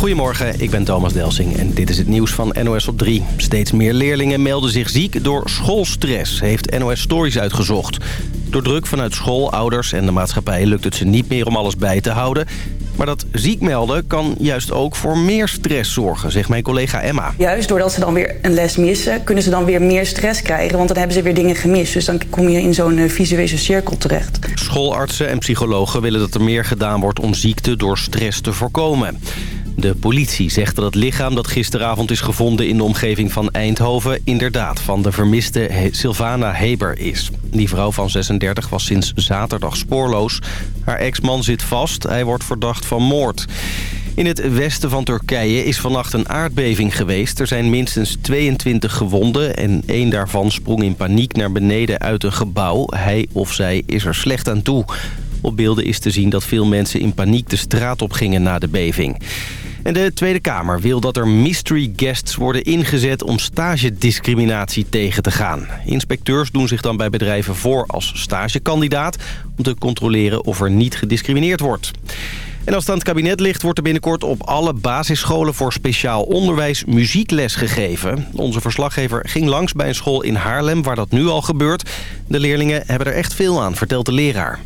Goedemorgen, ik ben Thomas Delsing en dit is het nieuws van NOS op 3. Steeds meer leerlingen melden zich ziek door schoolstress, heeft NOS Stories uitgezocht. Door druk vanuit school, ouders en de maatschappij lukt het ze niet meer om alles bij te houden. Maar dat ziek melden kan juist ook voor meer stress zorgen, zegt mijn collega Emma. Juist doordat ze dan weer een les missen, kunnen ze dan weer meer stress krijgen. Want dan hebben ze weer dingen gemist. Dus dan kom je in zo'n eh, visueuze cirkel terecht. Schoolartsen en psychologen willen dat er meer gedaan wordt om ziekte door stress te voorkomen. De politie zegt dat het lichaam dat gisteravond is gevonden in de omgeving van Eindhoven... inderdaad van de vermiste Sylvana Heber is. Die vrouw van 36 was sinds zaterdag spoorloos. Haar ex-man zit vast. Hij wordt verdacht van moord. In het westen van Turkije is vannacht een aardbeving geweest. Er zijn minstens 22 gewonden en één daarvan sprong in paniek naar beneden uit een gebouw. Hij of zij is er slecht aan toe. Op beelden is te zien dat veel mensen in paniek de straat op gingen na de beving. En de Tweede Kamer wil dat er mystery guests worden ingezet om stagediscriminatie tegen te gaan. Inspecteurs doen zich dan bij bedrijven voor als stagekandidaat... om te controleren of er niet gediscrimineerd wordt. En als het aan het kabinet ligt, wordt er binnenkort op alle basisscholen voor speciaal onderwijs muziekles gegeven. Onze verslaggever ging langs bij een school in Haarlem waar dat nu al gebeurt. De leerlingen hebben er echt veel aan, vertelt de leraar.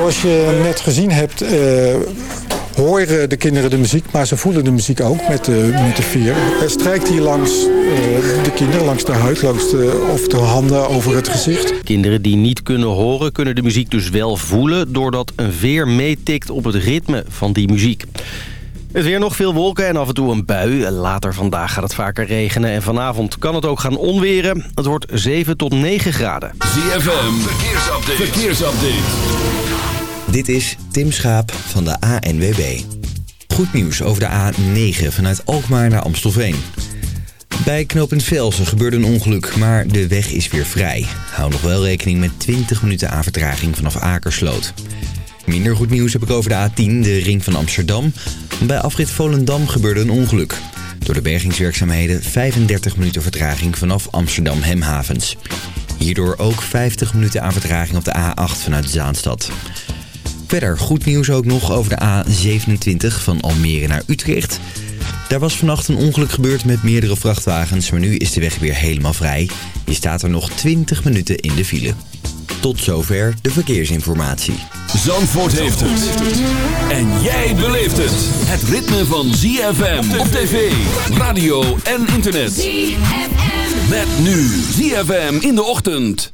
Zoals je net gezien hebt, uh, horen de kinderen de muziek, maar ze voelen de muziek ook met de, met de vier. Er strijkt hier langs uh, de kinderen, langs de huid, langs de, of de handen over het gezicht. Kinderen die niet kunnen horen, kunnen de muziek dus wel voelen... doordat een veer meetikt op het ritme van die muziek. Het weer nog veel wolken en af en toe een bui. Later vandaag gaat het vaker regenen en vanavond kan het ook gaan onweren. Het wordt 7 tot 9 graden. ZFM, verkeersupdate. verkeersupdate. Dit is Tim Schaap van de ANWB. Goed nieuws over de A9 vanuit Alkmaar naar Amstelveen. Bij knooppunt Velsen gebeurde een ongeluk, maar de weg is weer vrij. Hou nog wel rekening met 20 minuten aan vertraging vanaf Akersloot. Minder goed nieuws heb ik over de A10, de ring van Amsterdam. Bij afrit Volendam gebeurde een ongeluk. Door de bergingswerkzaamheden 35 minuten vertraging vanaf Amsterdam Hemhavens. Hierdoor ook 50 minuten aan vertraging op de A8 vanuit Zaanstad. Verder goed nieuws ook nog over de A27 van Almere naar Utrecht. Daar was vannacht een ongeluk gebeurd met meerdere vrachtwagens, maar nu is de weg weer helemaal vrij. Je staat er nog 20 minuten in de file. Tot zover de verkeersinformatie. Zandvoort heeft het. En jij beleeft het. Het ritme van ZFM op tv, radio en internet. ZFM. Met nu ZFM in de ochtend.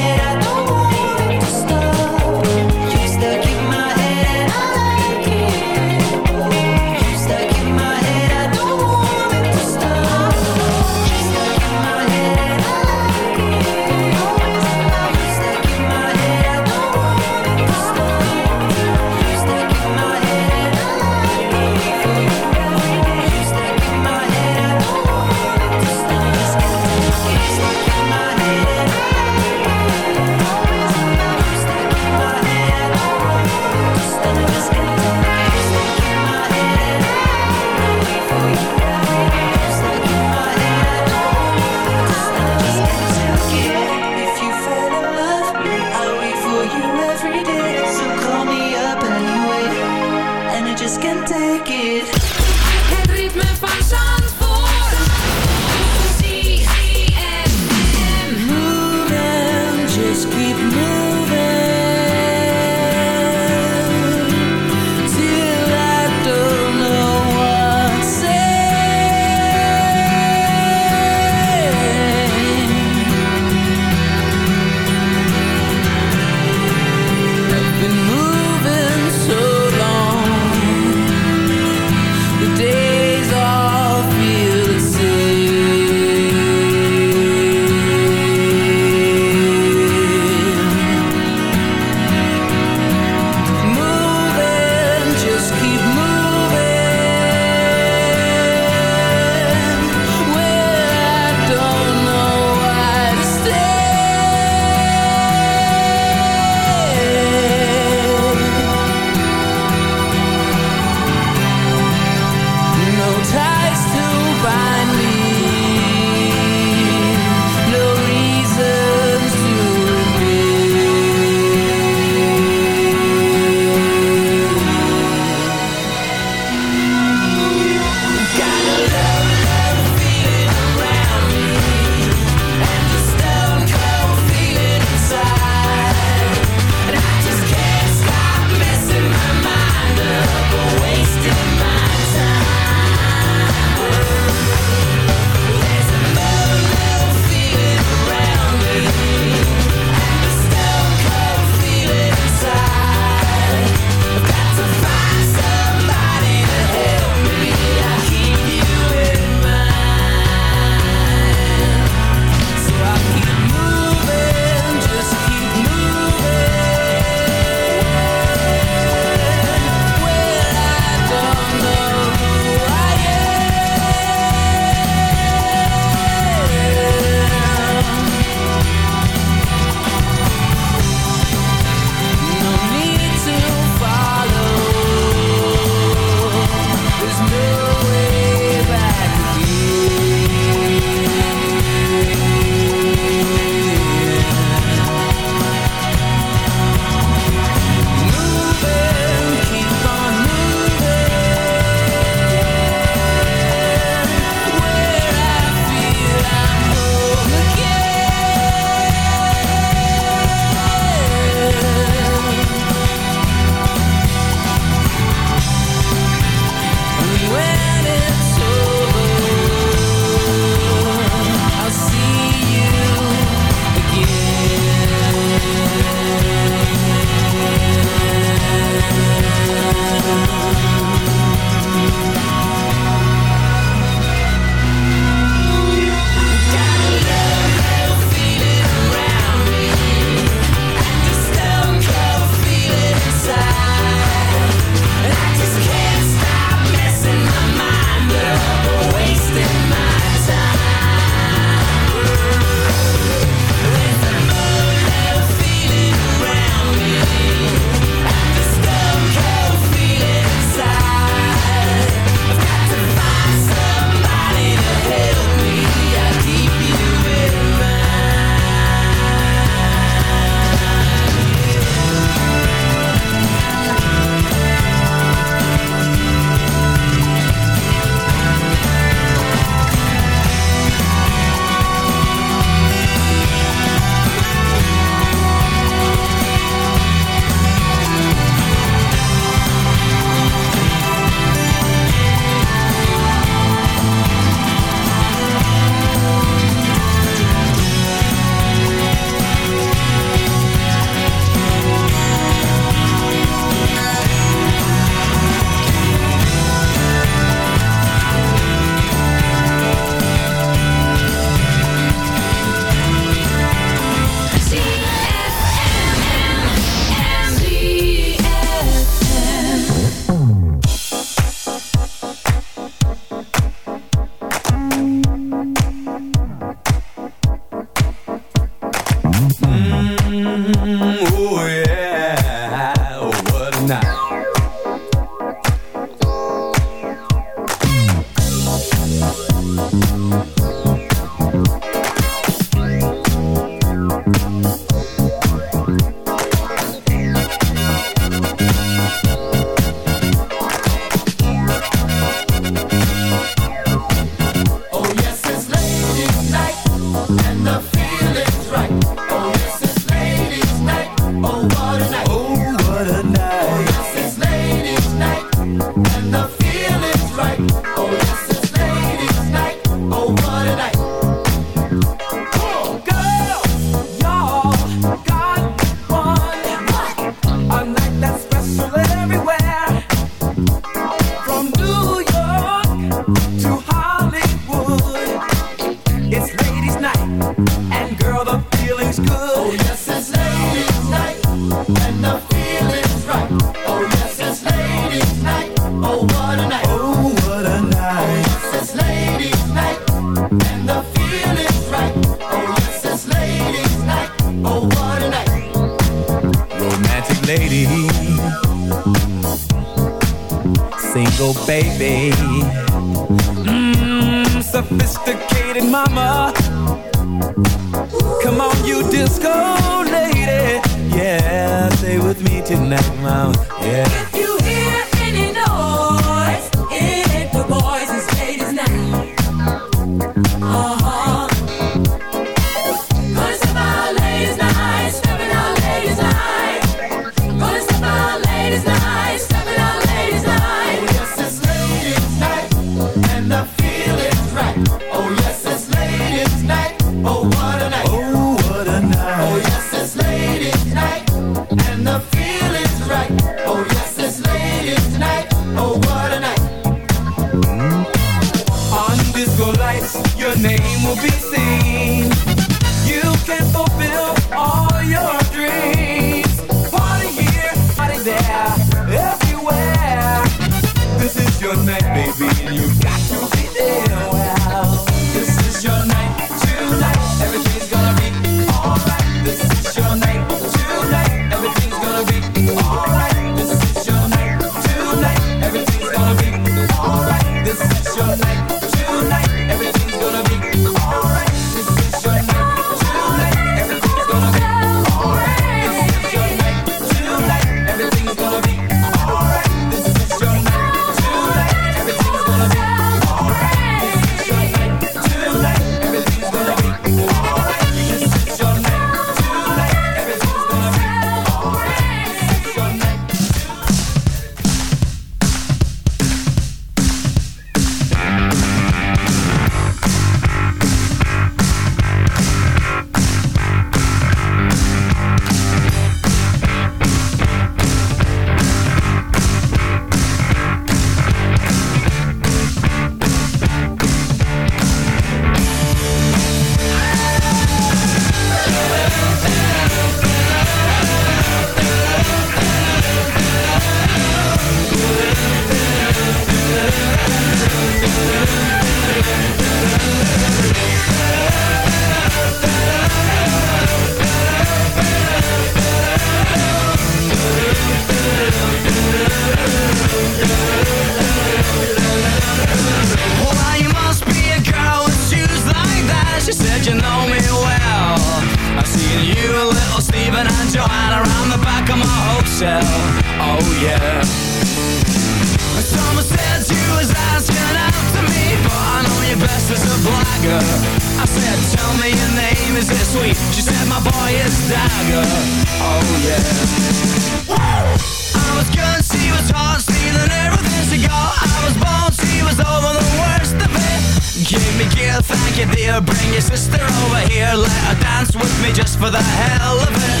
her let her dance with me just for the hell of it.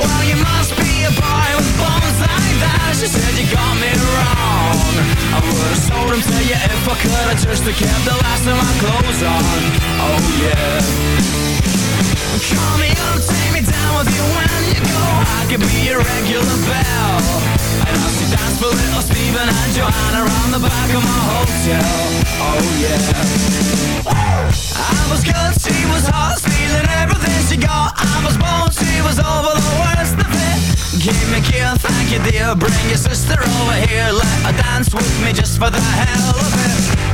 Well, you must be a boy with bones like that. She said you got me I would've sold them to you if I could've Just to keep the last of my clothes on. Oh yeah. Call me up, take me down with you when you go. I could be your regular bell. And how she dance for little Steven and Joanna Around the back of my hotel, oh yeah. I was good, she was hot, stealing everything she got. I was born, she was over the worst of it. Give me a kill, thank you dear. Bring your sister over here. Let her dance with me just for the hell of it.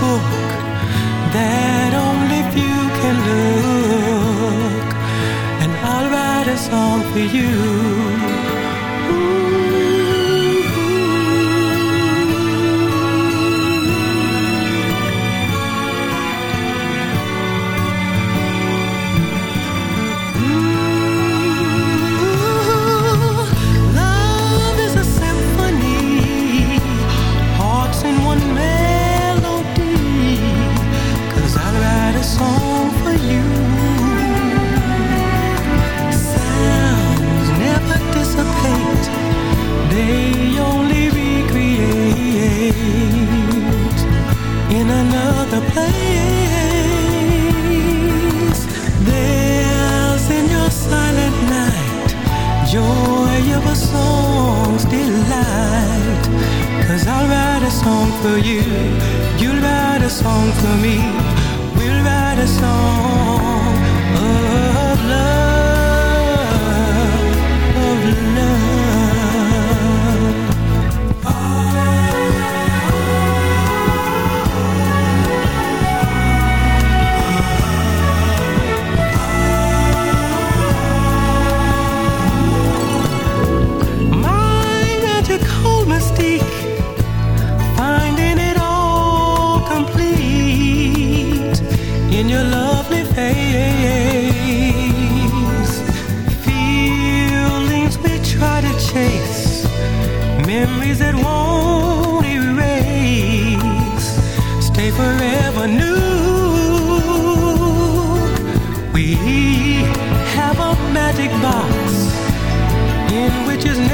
book that only few can look, and I'll write a song for you. In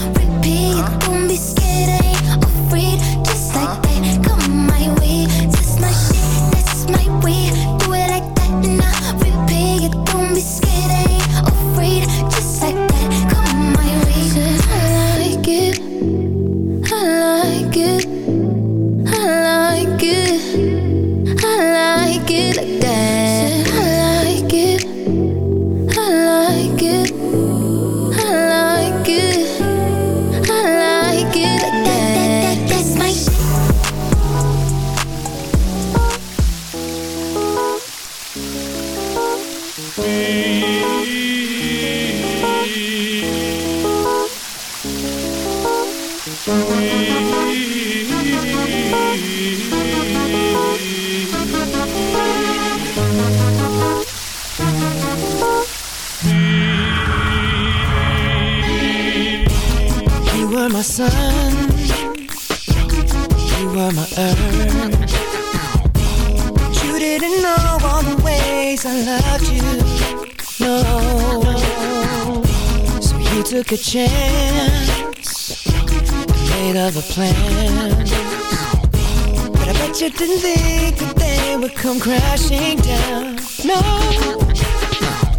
come crashing down, no.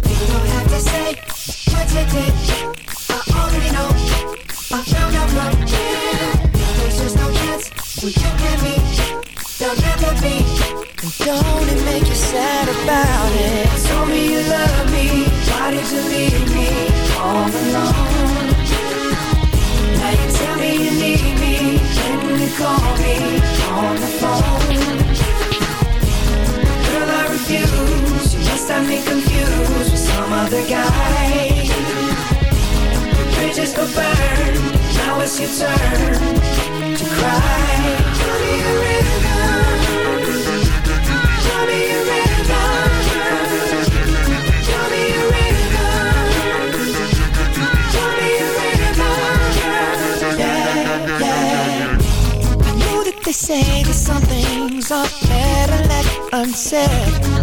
You don't have to say what you did. I already know. I found out here. There's just no chance when you and me. There'll never be. And don't it make you sad about it? Told me you love me. Why did you leave me all alone? Now you tell me you need me. When you call me on the phone. Have me confused with some other guy. Bridges go burn. Now it's your turn to cry. Tell me a river. Tell me a river. Tell me a river. Tell me a river. Yeah, yeah. I know that they say that some things are better left unsaid.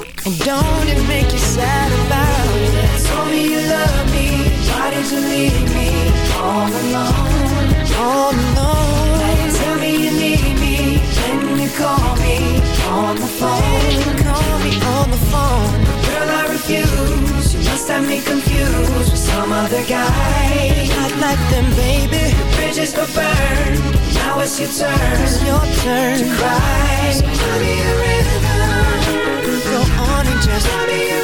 Don't it make you sad about it? Told me you love me. Why did you leave me all alone? All alone. You tell me you need me. When you call me on the phone. Call me on the phone. Girl, I refuse. You must have me confused with some other guy. Not like them, baby. The bridges go burn. Now it's your turn. It's your turn to cry. So tell me a river. Go on and just tell me a.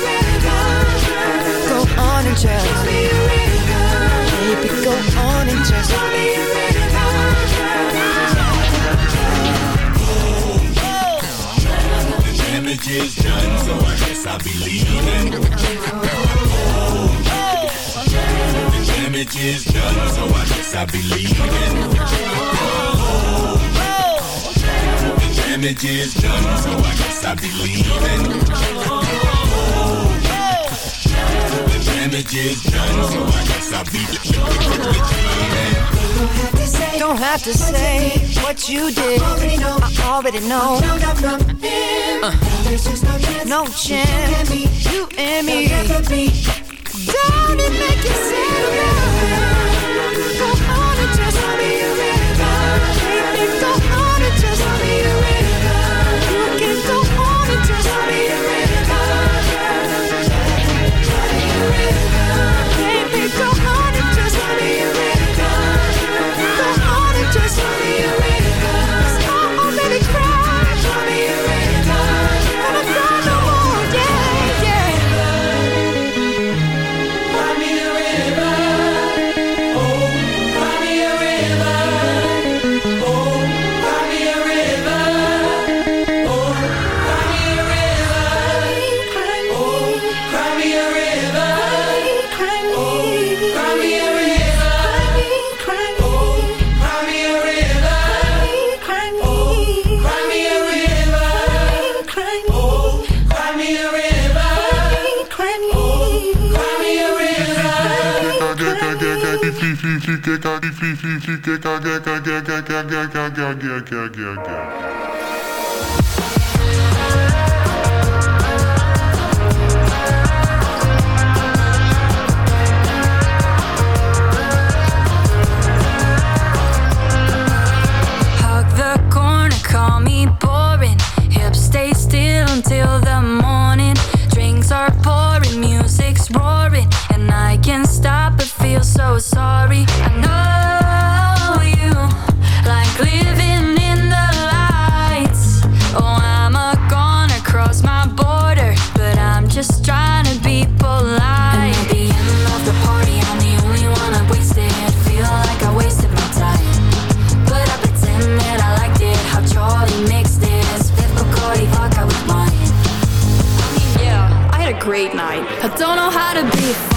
Go on and just tell me a. Baby, go on and just tell me a The damage is done, so I guess I'll be leaving. The damage is done, so I guess I'll be leaving. Damage is done, so I guess I'll be leaving. The damage is done, so I guess I'll be leaving. Don't have to say what you did. I already know. I already know. Uh, no chance. You and me. Don't it make you sad until the morning. Drinks are pouring, music's roaring, I can't stop I feel so sorry. I know you like living in the lights. Oh, I'm a goner, cross my border, but I'm just trying to be polite. At the end of the party, I'm the only one that. Feel like I wasted my time, but I pretend that I liked it. How Charlie mixed it. I mean, yeah, I had a great night. I don't know how to be.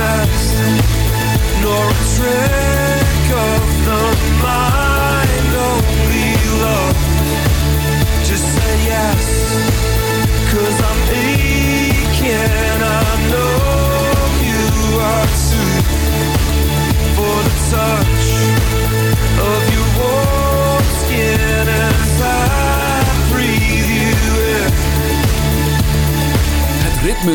test, nor a trick of